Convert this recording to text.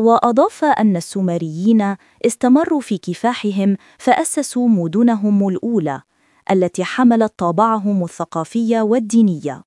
وأضاف أن السومريين استمروا في كفاحهم فأسسوا مدنهم الأولى التي حملت طابعهم الثقافي والديني